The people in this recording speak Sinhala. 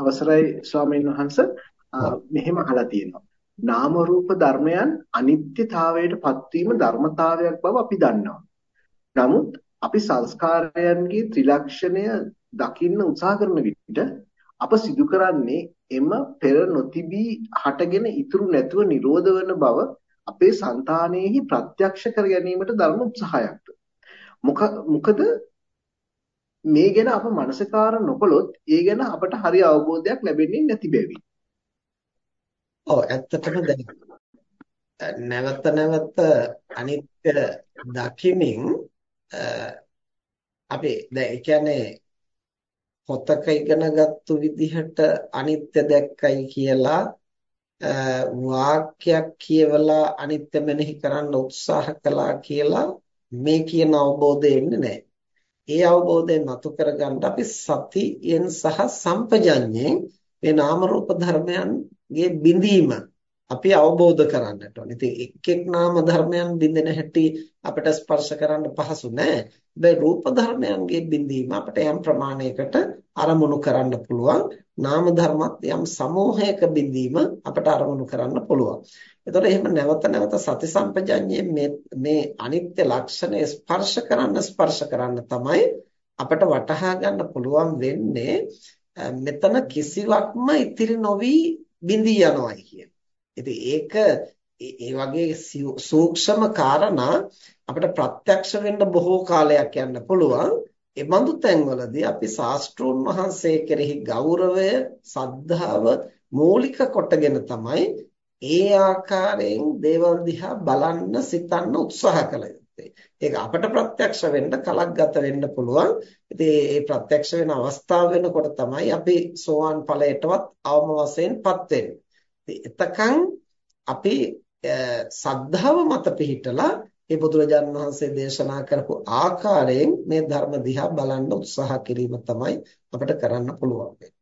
අවසරයි ස්වාමීන් වහන්ස මෙහෙම අහලා තියෙනවා. නාම රූප ධර්මයන් අනිත්‍යතාවයට පත්වීම ධර්මතාවයක් බව අපි දන්නවා. නමුත් අපි සංස්කාරයන්ගේ ත්‍රිලක්ෂණය දකින්න උත්සාහ කරන විට අප සිදු කරන්නේ එම පෙර නොතිබී හටගෙන ඉතුරු නැතුව නිරෝධ වන බව අපේ సంతානෙහි ප්‍රත්‍යක්ෂ කර ගැනීමට දරන උත්සාහයක්ද මොකද මේ ගැන අප මනසකාර නොකළොත් ඒ ගැන අපට හරි අවබෝධයක් ලැබෙන්නේ නැති බැවින්. ඔව් ඇත්තටම දැන් නැවත නැවත අනිත්‍ය දකිමින් අපි දැන් ඒ කියන්නේ පොතක ඉගෙනගත්තු විදිහට අනිත්‍ය දැක්කයි කියලා වාක්‍යයක් කියවලා අනිත්‍ය මෙනෙහි කරන්න උත්සාහ කළා කියලා මේ කියන අවබෝධය එන්නේ නැහැ. ඒ අවබෝධය මතු කරගන්න අපි සතියෙන් සහ සම්පජඤ්ඤයෙන් මේ නාම රූප ධර්මයන්ගේ බිඳීම අපි අවබෝධ කරගන්නට ඕනේ. ඉතින් එක් එක් නාම ධර්මයන් බිඳෙන හැටි අපිට ස්පර්ශ කරන්න පහසු නෑ. හැබැයි රූප ධර්මයන්ගේ බිඳීම අපිට යම් ප්‍රමාණයකට අරමුණු කරන්න පුළුවන්. නාම ධර්මත් යම් සමූහයක බිඳීම අපිට අරමුණු කරන්න පුළුවන්. එතකොට එහෙම නැවත නැවත සති සම්පජඤ්ඤයේ මේ මේ අනිත්‍ය ලක්ෂණය ස්පර්ශ කරන්න ස්පර්ශ කරන්න තමයි අපිට වටහා ගන්න පුළුවන් වෙන්නේ මෙතන කිසිවක්ම ඉතිරි නොවි බිඳී යනවායි කියන. ඉතින් ඒක ඒ වගේ සූක්ෂම කාරණා අපිට ප්‍රත්‍යක්ෂ වෙන්න බොහෝ කාලයක් යන්න පුළුවන්. ඒ බඳු තැන්වලදී අපි ශාස්ත්‍රෝන් වහන්සේ කෙරෙහි ගෞරවය, සද්ධාව මූලික කොටගෙන තමයි ඒ ආකාරයෙන් දේවල් දිහා බලන්න සිතන්න උත්සාහ කළ යුත්තේ. ඒක අපට ප්‍රත්‍යක්ෂ වෙන්න කලක් ගත වෙන්න පුළුවන්. ඉතින් මේ ප්‍රත්‍යක්ෂ වෙන අවස්ථාව වෙනකොට තමයි අපි සෝවාන් ඵලයටවත් අවම වශයෙන්පත් වෙන්නේ. එතකන් අපි සද්ධාව මත පිහිටලා මේ බුදුරජාණන් වහන්සේ දේශනා කරපු ආකාරයෙන් මේ ධර්ම දිහා බලන්න උත්සාහ කිරීම තමයි අපිට කරන්න පුළුවන් වෙන්නේ.